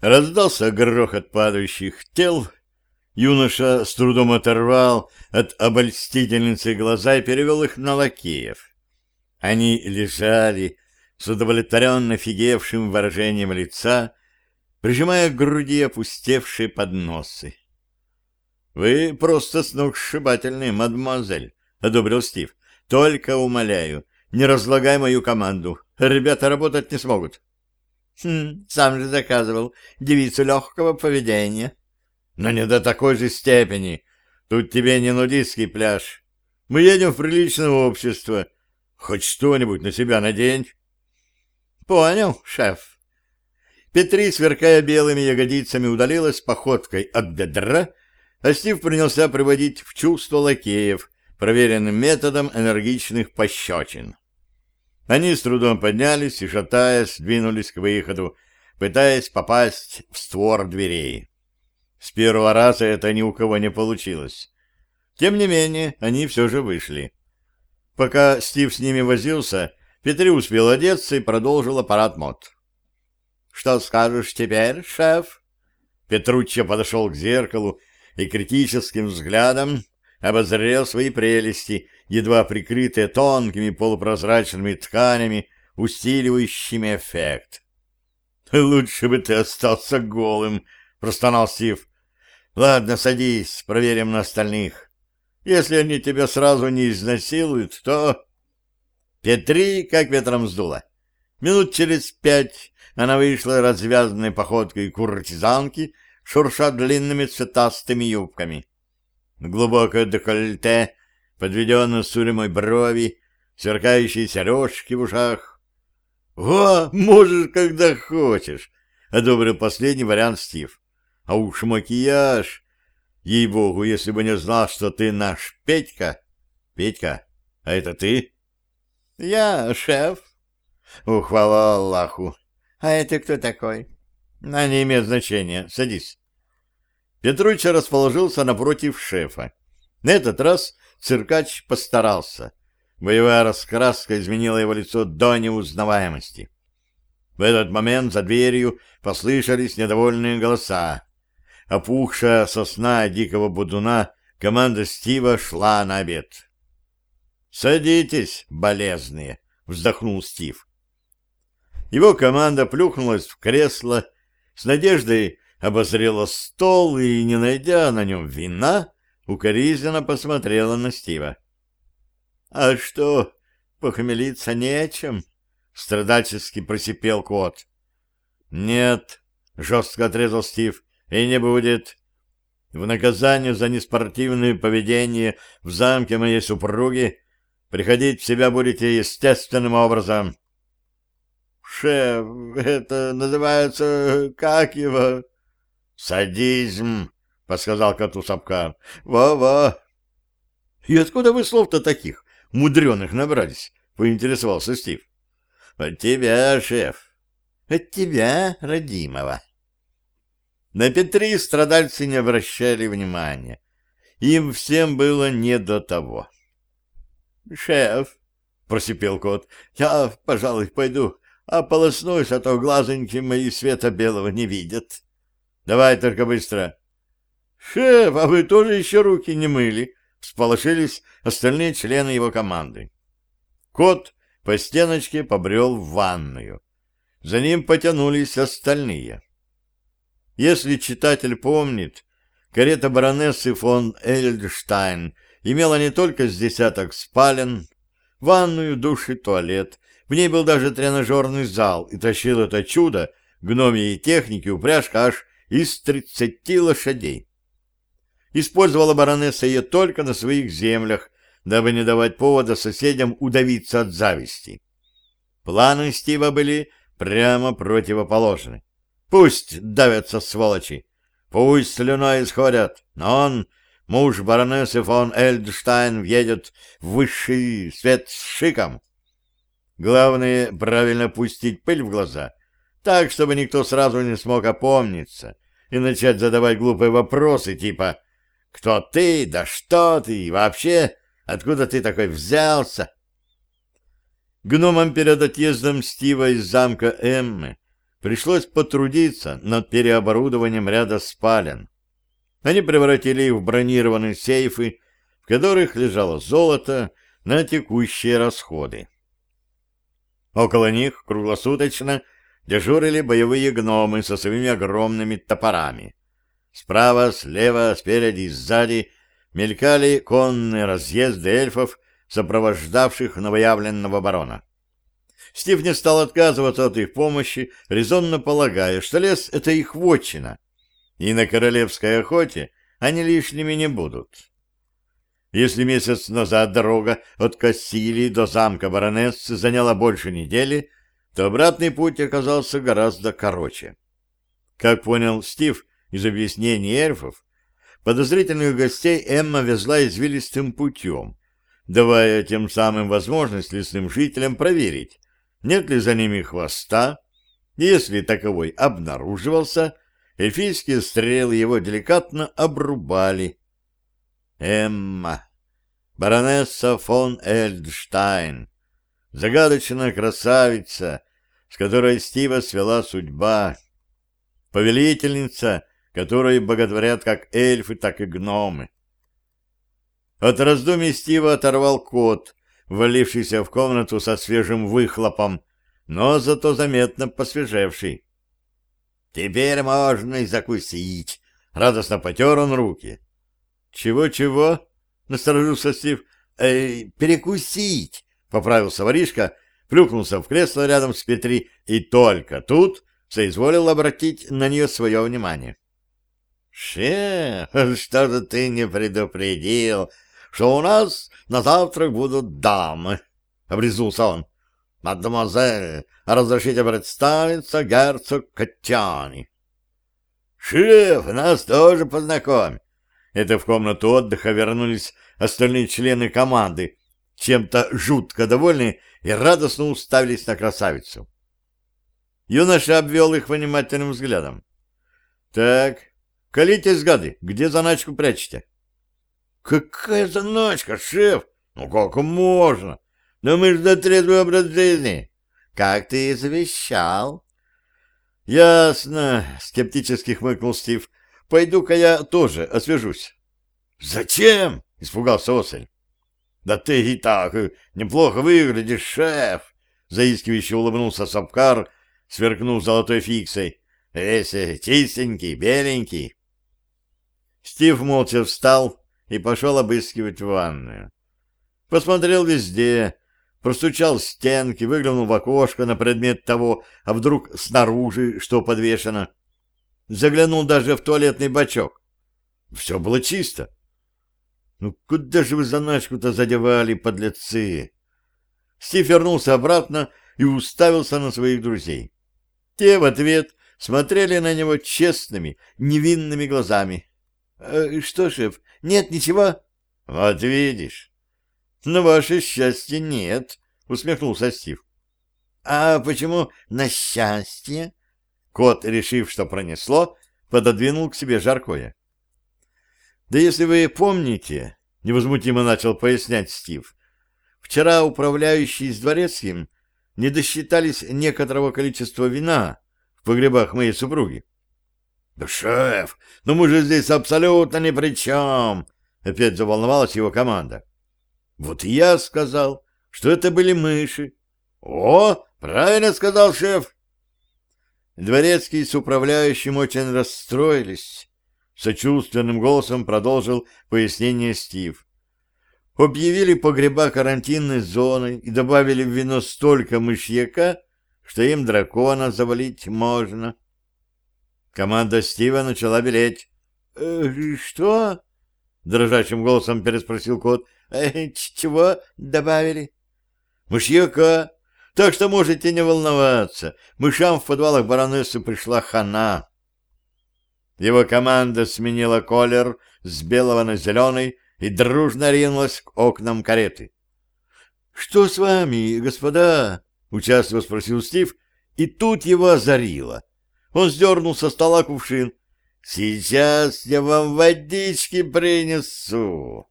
Раздался грохот падающих тел. Юноша с трудом оторвал от обольстительницы глаза и перевел их на лакеев. Они лежали с удовлетворенно фигевшим выражением лица, прижимая к груди опустевшие подносы. — Вы просто сногсшибательный, мадемуазель, — одобрил Стив. — Только умоляю, не разлагай мою команду. Ребята работать не смогут. — Хм, сам же заказывал девицу легкого поведения. — Но не до такой же степени. Тут тебе не нудистский пляж. Мы едем в приличное общество. Хоть что-нибудь на себя надень. — Понял, шеф. Петри, сверкая белыми ягодицами, удалилась походкой от бедра, а Стив принялся приводить в чувство лакеев, проверенным методом энергичных пощечин. Они с трудом поднялись и, шатаясь, двинулись к выходу, пытаясь попасть в створ дверей. С первого раза это ни у кого не получилось. Тем не менее, они все же вышли. Пока Стив с ними возился, Петри успел одеться и продолжил аппарат мод. «Что скажешь теперь, шеф?» Петруччо подошел к зеркалу и критическим взглядом обозрел свои прелести, едва прикрытые тонкими полупрозрачными тканями, усиливающими эффект. «Лучше бы ты остался голым», — простонал Стив. «Ладно, садись, проверим на остальных. Если они тебя сразу не изнасилуют, то...» Петри как ветром сдуло. Минут через пять она вышла развязанной походкой куртизанки, шурша длинными цветастыми юбками. Глубокое декольте, подведенное сурьмой брови, сверкающие сережки в ушах. — О, можешь, когда хочешь! — одобрил последний вариант Стив. — А уж макияж! Ей-богу, если бы не знал, что ты наш Петька. Петька, а это ты? — Я шеф. — Ухвала Аллаху. — А это кто такой? — На не имеет значения. Садись. Петруча расположился напротив шефа. На этот раз циркач постарался. Боевая раскраска изменила его лицо до неузнаваемости. В этот момент за дверью послышались недовольные голоса. Опухшая сосна дикого будуна, команда Стива шла на обед. «Садитесь, болезные!» — вздохнул Стив. Его команда плюхнулась в кресло, с надеждой обозрела стол и, не найдя на нем вина, укоризненно посмотрела на Стива. — А что, похмелиться нечем? — страдальчески просипел кот. — Нет, — жестко отрезал Стив, — и не будет. В наказание за неспортивное поведение в замке моей супруги приходить в себя будете естественным образом. — Шеф, это называется... как его? «Садизм!» — подсказал коту Сапкан. «Во-во!» «И откуда вы слов-то таких мудреных набрались?» — поинтересовался Стив. «От тебя, шеф. От тебя, родимого». На Петри страдальцы не обращали внимания. Им всем было не до того. «Шеф!» — просипел кот. «Я, пожалуй, пойду, ополоснусь, а то глазоньки мои света белого не видят». Давай только быстро. Шеф, а вы тоже еще руки не мыли? Всполошились остальные члены его команды. Кот по стеночке побрел в ванную. За ним потянулись остальные. Если читатель помнит, карета баронессы фон Эльдштайн имела не только с десяток спален, ванную, душ и туалет. В ней был даже тренажерный зал, и тащил это чудо гномии техники упряжка аж из тридцати лошадей. Использовала баронесса ее только на своих землях, дабы не давать повода соседям удавиться от зависти. Планы Стива были прямо противоположны. Пусть давятся сволочи, пусть слюной исходят, но он, муж баронессы фон Эльдштайн, въедет в высший свет с шиком. Главное, правильно пустить пыль в глаза, так, чтобы никто сразу не смог опомниться и начать задавать глупые вопросы типа «Кто ты? Да что ты? И вообще, откуда ты такой взялся?» Гномам перед отъездом Стива из замка Эммы пришлось потрудиться над переоборудованием ряда спален. Они превратили их в бронированные сейфы, в которых лежало золото на текущие расходы. Около них круглосуточно дежурили боевые гномы со своими огромными топорами. Справа, слева, спереди и сзади мелькали конные разъезды эльфов, сопровождавших новоявленного барона. Стив не стал отказываться от их помощи, резонно полагая, что лес — это их вотчина, и на королевской охоте они лишними не будут. Если месяц назад дорога от Кассилии до замка баронессы заняла больше недели, то обратный путь оказался гораздо короче. Как понял Стив из объяснений эльфов, подозрительных гостей Эмма везла извилистым путем, давая тем самым возможность лесным жителям проверить, нет ли за ними хвоста, если таковой обнаруживался, эльфийские стрелы его деликатно обрубали. Эмма, баронесса фон Эльдштайн, загадочная красавица, с которой Стива свела судьба, повелительница, которой боготворят как эльфы, так и гномы. От раздумий Стива оторвал кот, валившийся в комнату со свежим выхлопом, но зато заметно посвежевший. «Теперь можно и закусить!» — радостно потер он руки. «Чего-чего?» — насторожился Стив. «Э, «Перекусить!» — поправился воришка, плюхнулся в кресло рядом с Петри и только тут соизволил обратить на нее свое внимание. «Шеф, что же ты не предупредил, что у нас на завтрак будут дамы, — обрезулся он. — Мадемуазель, разрешите представиться герцог Катяни. — Шеф, нас тоже познакомь. Это в комнату отдыха вернулись остальные члены команды, чем-то жутко довольные и радостно уставились на красавицу. Юноша обвел их внимательным взглядом. — Так, колитесь, гады, где заначку прячете? Какая заначка, шеф? Ну как можно? Но мы же за трезвый образ жизни. Как ты и завещал. Ясно, скептически хмыкнул Стив. Пойду-ка я тоже освежусь. Зачем? Испугался Осель. Да ты и так неплохо выглядишь, шеф. Заискивающе улыбнулся Сапкар, сверкнув золотой фиксой. Весь чистенький, беленький. Стив молча встал, и пошел обыскивать ванную. Посмотрел везде, простучал стенки, выглянул в окошко на предмет того, а вдруг снаружи что подвешено. Заглянул даже в туалетный бачок. Все было чисто. Ну куда же вы заначку-то задевали, подлецы? Стив вернулся обратно и уставился на своих друзей. Те в ответ смотрели на него честными, невинными глазами. «Э, — Что, шеф, нет ничего? — Вот видишь. — На ваше счастье нет, — усмехнулся Стив. — А почему на счастье? Кот, решив, что пронесло, пододвинул к себе жаркое. — Да если вы помните, — невозмутимо начал пояснять Стив, — вчера управляющий с дворецким не досчитались некоторого количества вина в погребах моей супруги. «Да, шеф, ну мы же здесь абсолютно ни при чем!» Опять заволновалась его команда. «Вот я сказал, что это были мыши». «О, правильно сказал шеф!» Дворецкий с управляющим очень расстроились. Сочувственным голосом продолжил пояснение Стив. Объявили погреба карантинной зоной и добавили в вино столько мышьяка, что им дракона завалить можно. Команда Стива начала белеть. «Э, «Что?» — дрожащим голосом переспросил кот. «Э, «Чего добавили?» «Мышьяка. Так что можете не волноваться. Мышам в подвалах баронессы пришла хана». Его команда сменила колер с белого на зеленый и дружно ринулась к окнам кареты. «Что с вами, господа?» — участливо спросил Стив, и тут его озарило. Он сдернул со стола кувшин. «Сейчас я вам водички принесу!»